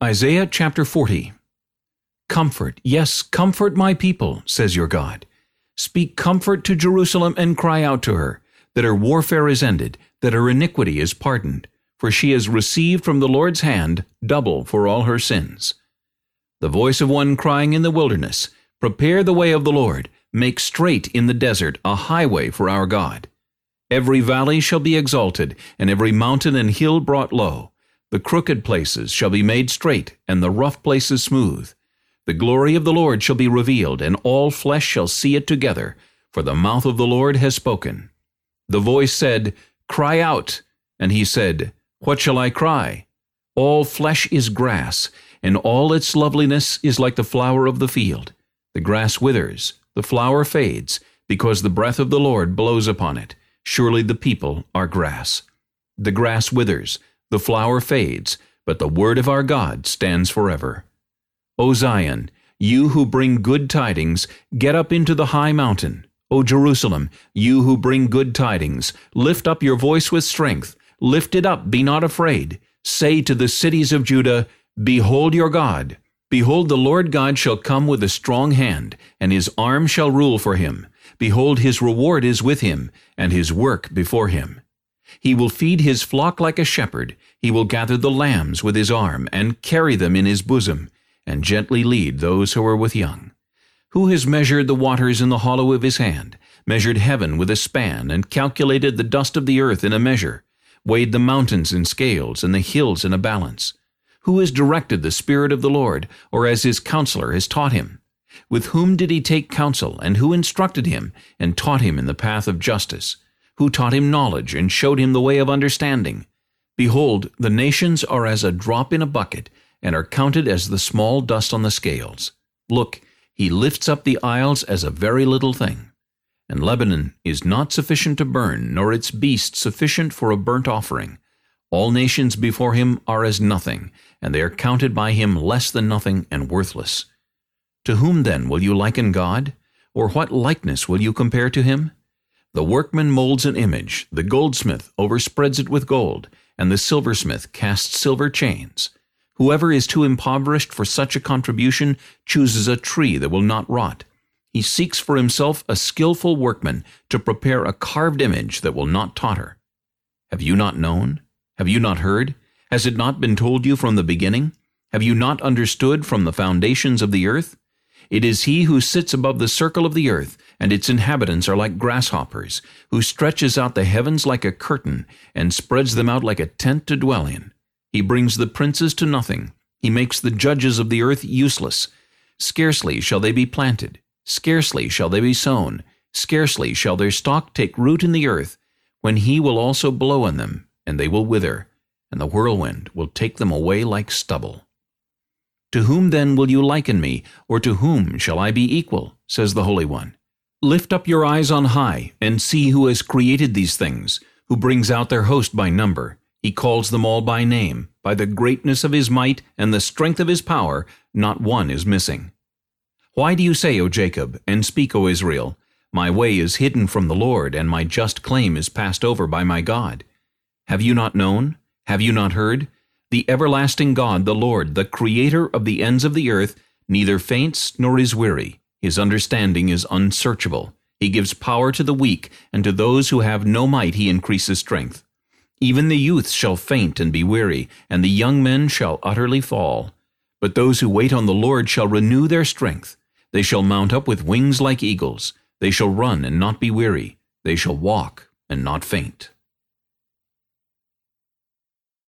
Isaiah chapter 40 Comfort, yes, comfort my people, says your God. Speak comfort to Jerusalem and cry out to her, that her warfare is ended, that her iniquity is pardoned, for she has received from the Lord's hand double for all her sins. The voice of one crying in the wilderness, Prepare the way of the Lord, make straight in the desert a highway for our God. Every valley shall be exalted, and every mountain and hill brought low. The crooked places shall be made straight, and the rough places smooth. The glory of the Lord shall be revealed, and all flesh shall see it together, for the mouth of the Lord has spoken. The voice said, Cry out. And he said, What shall I cry? All flesh is grass, and all its loveliness is like the flower of the field. The grass withers, the flower fades, because the breath of the Lord blows upon it. Surely the people are grass. The grass withers, the flower fades, but the word of our God stands forever. O Zion, you who bring good tidings, get up into the high mountain. O Jerusalem, you who bring good tidings, lift up your voice with strength. Lift it up, be not afraid. Say to the cities of Judah, Behold your God. Behold, the Lord God shall come with a strong hand, and his arm shall rule for him. Behold, his reward is with him, and his work before him. He will feed his flock like a shepherd. He will gather the lambs with his arm, and carry them in his bosom, and gently lead those who are with young. Who has measured the waters in the hollow of his hand, measured heaven with a span, and calculated the dust of the earth in a measure, weighed the mountains in scales, and the hills in a balance? Who has directed the Spirit of the Lord, or as his counselor has taught him? With whom did he take counsel, and who instructed him, and taught him in the path of justice? Who taught him knowledge and showed him the way of understanding. Behold, the nations are as a drop in a bucket, and are counted as the small dust on the scales. Look, he lifts up the isles as a very little thing. And Lebanon is not sufficient to burn, nor its beast sufficient for a burnt offering. All nations before him are as nothing, and they are counted by him less than nothing and worthless. To whom then will you liken God? Or what likeness will you compare to him? The workman molds an image, the goldsmith overspreads it with gold, and the silversmith casts silver chains. Whoever is too impoverished for such a contribution chooses a tree that will not rot. He seeks for himself a skilful workman to prepare a carved image that will not totter. Have you not known? Have you not heard? Has it not been told you from the beginning? Have you not understood from the foundations of the earth? It is he who sits above the circle of the earth, and its inhabitants are like grasshoppers, who stretches out the heavens like a curtain, and spreads them out like a tent to dwell in. He brings the princes to nothing. He makes the judges of the earth useless. Scarcely shall they be planted. Scarcely shall they be sown. Scarcely shall their stock take root in the earth, when he will also blow on them, and they will wither, and the whirlwind will take them away like stubble. To whom then will you liken me, or to whom shall I be equal? says the Holy One. Lift up your eyes on high, and see who has created these things, who brings out their host by number. He calls them all by name. By the greatness of his might and the strength of his power, not one is missing. Why do you say, O Jacob, and speak, O Israel, My way is hidden from the Lord, and my just claim is passed over by my God? Have you not known? Have you not heard? The everlasting God, the Lord, the Creator of the ends of the earth, neither faints nor is weary. His understanding is unsearchable. He gives power to the weak, and to those who have no might he increases strength. Even the youths shall faint and be weary, and the young men shall utterly fall. But those who wait on the Lord shall renew their strength. They shall mount up with wings like eagles. They shall run and not be weary. They shall walk and not faint.